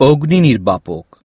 অগ্নি নির্বাপক